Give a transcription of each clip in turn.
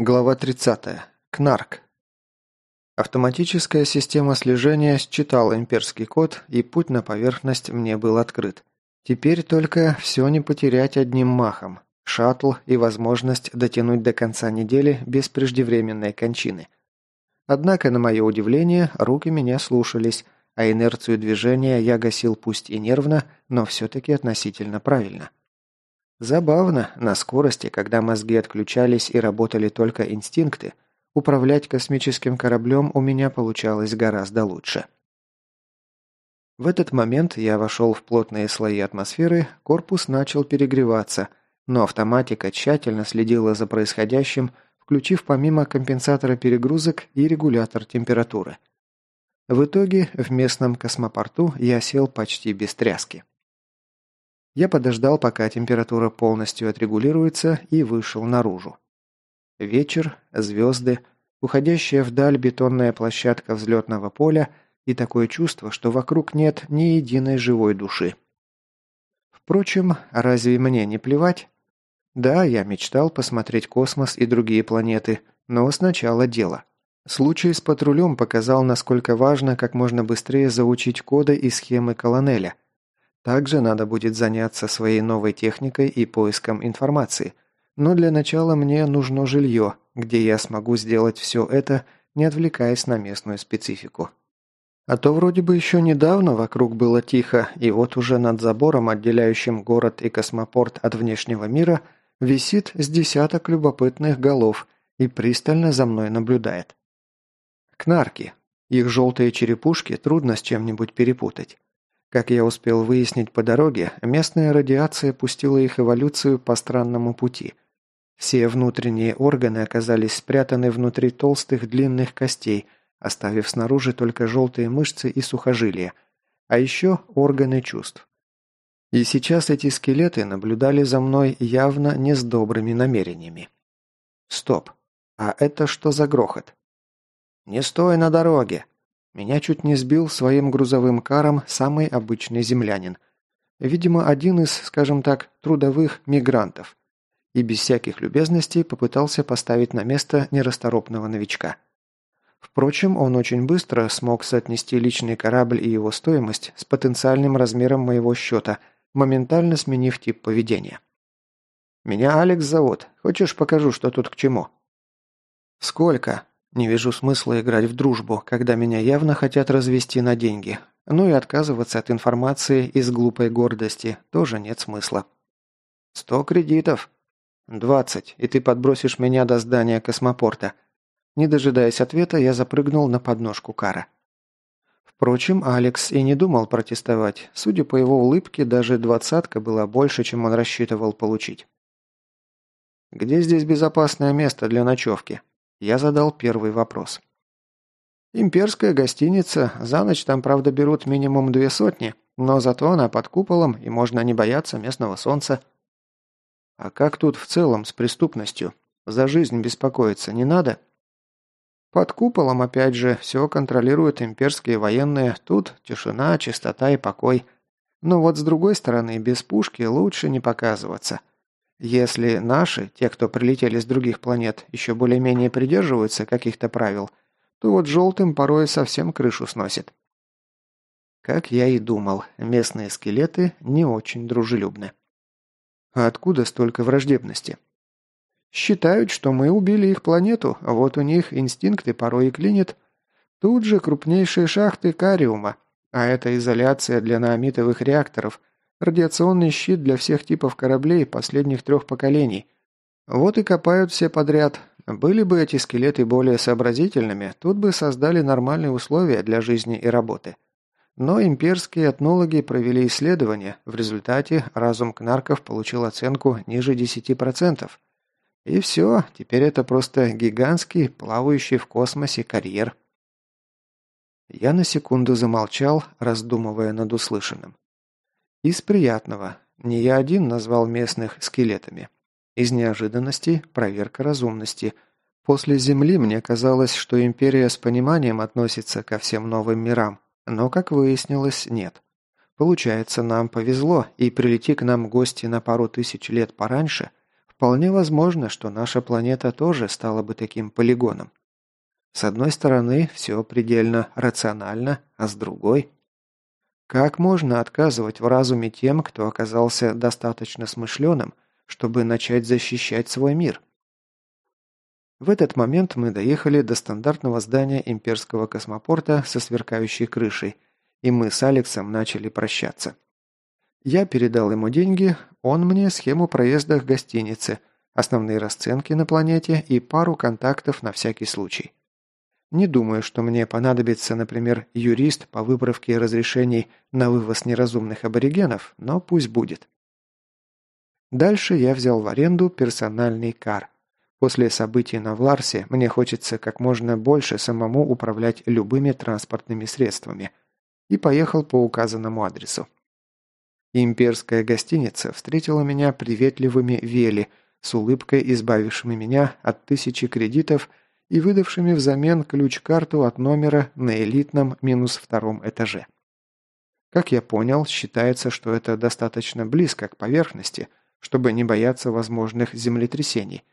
Глава 30. Кнарк. Автоматическая система слежения считала имперский код, и путь на поверхность мне был открыт. Теперь только все не потерять одним махом. Шаттл и возможность дотянуть до конца недели без преждевременной кончины. Однако, на мое удивление, руки меня слушались, а инерцию движения я гасил пусть и нервно, но все-таки относительно правильно. Забавно, на скорости, когда мозги отключались и работали только инстинкты, управлять космическим кораблем у меня получалось гораздо лучше. В этот момент я вошел в плотные слои атмосферы, корпус начал перегреваться, но автоматика тщательно следила за происходящим, включив помимо компенсатора перегрузок и регулятор температуры. В итоге в местном космопорту я сел почти без тряски. Я подождал, пока температура полностью отрегулируется, и вышел наружу. Вечер, звезды, уходящая вдаль бетонная площадка взлетного поля и такое чувство, что вокруг нет ни единой живой души. Впрочем, разве мне не плевать? Да, я мечтал посмотреть космос и другие планеты, но сначала дело. Случай с патрулем показал, насколько важно как можно быстрее заучить коды и схемы колонеля – также надо будет заняться своей новой техникой и поиском информации. Но для начала мне нужно жилье, где я смогу сделать все это, не отвлекаясь на местную специфику. А то вроде бы еще недавно вокруг было тихо, и вот уже над забором, отделяющим город и космопорт от внешнего мира, висит с десяток любопытных голов и пристально за мной наблюдает. Кнарки. Их желтые черепушки трудно с чем-нибудь перепутать. Как я успел выяснить по дороге, местная радиация пустила их эволюцию по странному пути. Все внутренние органы оказались спрятаны внутри толстых длинных костей, оставив снаружи только желтые мышцы и сухожилия, а еще органы чувств. И сейчас эти скелеты наблюдали за мной явно не с добрыми намерениями. Стоп. А это что за грохот? «Не стой на дороге!» Меня чуть не сбил своим грузовым каром самый обычный землянин. Видимо, один из, скажем так, трудовых мигрантов. И без всяких любезностей попытался поставить на место нерасторопного новичка. Впрочем, он очень быстро смог соотнести личный корабль и его стоимость с потенциальным размером моего счета, моментально сменив тип поведения. «Меня Алекс зовут. Хочешь, покажу, что тут к чему?» «Сколько?» Не вижу смысла играть в дружбу, когда меня явно хотят развести на деньги. Ну и отказываться от информации из глупой гордости тоже нет смысла. «Сто кредитов». «Двадцать, и ты подбросишь меня до здания космопорта». Не дожидаясь ответа, я запрыгнул на подножку кара. Впрочем, Алекс и не думал протестовать. Судя по его улыбке, даже двадцатка была больше, чем он рассчитывал получить. «Где здесь безопасное место для ночевки?» Я задал первый вопрос. «Имперская гостиница. За ночь там, правда, берут минимум две сотни, но зато она под куполом, и можно не бояться местного солнца». «А как тут в целом с преступностью? За жизнь беспокоиться не надо?» «Под куполом, опять же, все контролируют имперские военные. Тут тишина, чистота и покой. Но вот с другой стороны, без пушки лучше не показываться. Если наши, те, кто прилетели с других планет, еще более-менее придерживаются каких-то правил, то вот желтым порой совсем крышу сносит. Как я и думал, местные скелеты не очень дружелюбны. А откуда столько враждебности? Считают, что мы убили их планету, а вот у них инстинкты порой и клинит. Тут же крупнейшие шахты кариума, а это изоляция для наамитовых реакторов, Радиационный щит для всех типов кораблей последних трех поколений. Вот и копают все подряд. Были бы эти скелеты более сообразительными, тут бы создали нормальные условия для жизни и работы. Но имперские этнологи провели исследование, в результате разум кнарков получил оценку ниже 10%. И все, теперь это просто гигантский, плавающий в космосе карьер. Я на секунду замолчал, раздумывая над услышанным. Из приятного. Не я один назвал местных скелетами. Из неожиданности – проверка разумности. После Земли мне казалось, что Империя с пониманием относится ко всем новым мирам, но, как выяснилось, нет. Получается, нам повезло, и прилети к нам гости на пару тысяч лет пораньше, Вполне возможно, что наша планета тоже стала бы таким полигоном. С одной стороны, все предельно рационально, а с другой... Как можно отказывать в разуме тем, кто оказался достаточно смышленым, чтобы начать защищать свой мир? В этот момент мы доехали до стандартного здания имперского космопорта со сверкающей крышей, и мы с Алексом начали прощаться. Я передал ему деньги, он мне схему проезда к гостинице, основные расценки на планете и пару контактов на всякий случай. Не думаю, что мне понадобится, например, юрист по выправке разрешений на вывоз неразумных аборигенов, но пусть будет. Дальше я взял в аренду персональный кар. После событий на Вларсе мне хочется как можно больше самому управлять любыми транспортными средствами. И поехал по указанному адресу. Имперская гостиница встретила меня приветливыми вели, с улыбкой избавившими меня от тысячи кредитов и выдавшими взамен ключ-карту от номера на элитном минус втором этаже. Как я понял, считается, что это достаточно близко к поверхности, чтобы не бояться возможных землетрясений,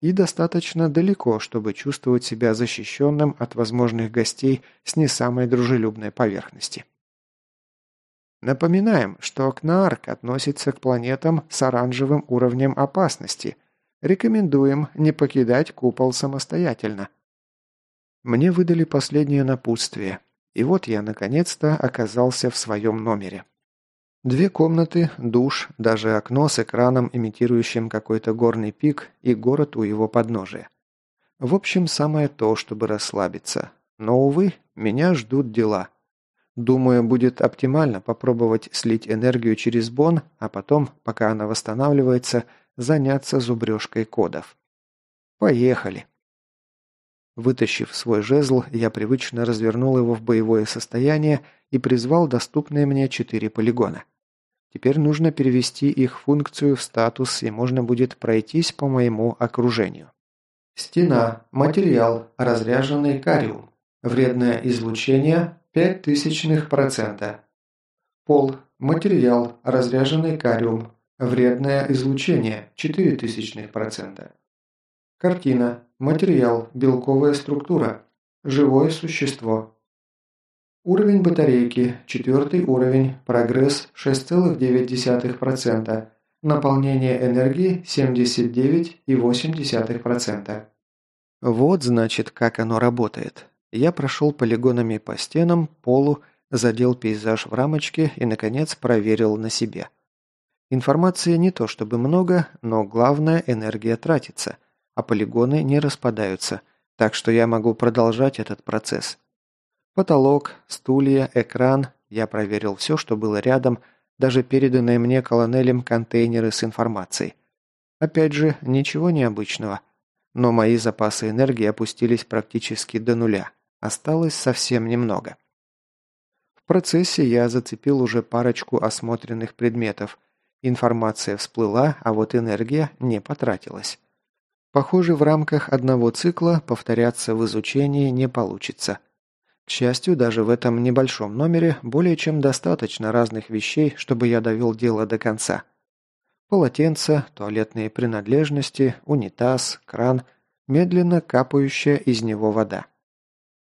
и достаточно далеко, чтобы чувствовать себя защищенным от возможных гостей с не самой дружелюбной поверхности. Напоминаем, что Кнаарк относится к планетам с оранжевым уровнем опасности – Рекомендуем не покидать купол самостоятельно. Мне выдали последнее напутствие, и вот я наконец-то оказался в своем номере. Две комнаты, душ, даже окно с экраном, имитирующим какой-то горный пик, и город у его подножия. В общем, самое то, чтобы расслабиться. Но, увы, меня ждут дела. Думаю, будет оптимально попробовать слить энергию через бон, а потом, пока она восстанавливается, заняться зубрежкой кодов. Поехали. Вытащив свой жезл, я привычно развернул его в боевое состояние и призвал доступные мне четыре полигона. Теперь нужно перевести их функцию в статус, и можно будет пройтись по моему окружению. Стена. Материал. Разряженный кариум. Вредное излучение 0,05%. Пол. Материал. Разряженный кариум. Вредное излучение – 0,04%. Картина. Материал. Белковая структура. Живое существо. Уровень батарейки. Четвертый уровень. Прогресс 6,9%. Наполнение энергии 79,8%. Вот значит, как оно работает. Я прошел полигонами по стенам, полу, задел пейзаж в рамочке и, наконец, проверил на себе. Информации не то чтобы много, но главное энергия тратится, а полигоны не распадаются, так что я могу продолжать этот процесс. Потолок, стулья, экран, я проверил все, что было рядом, даже переданные мне колонелем контейнеры с информацией. Опять же, ничего необычного. Но мои запасы энергии опустились практически до нуля. Осталось совсем немного. В процессе я зацепил уже парочку осмотренных предметов, Информация всплыла, а вот энергия не потратилась. Похоже, в рамках одного цикла повторяться в изучении не получится. К счастью, даже в этом небольшом номере более чем достаточно разных вещей, чтобы я довел дело до конца. Полотенца, туалетные принадлежности, унитаз, кран, медленно капающая из него вода.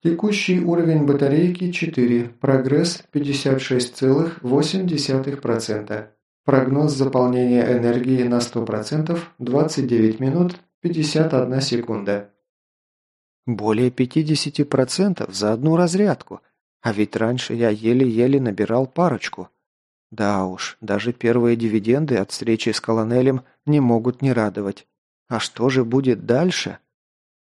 Текущий уровень батарейки 4, прогресс 56,8%. Прогноз заполнения энергии на 100% 29 минут 51 секунда. Более 50% за одну разрядку. А ведь раньше я еле-еле набирал парочку. Да уж, даже первые дивиденды от встречи с колонелем не могут не радовать. А что же будет дальше?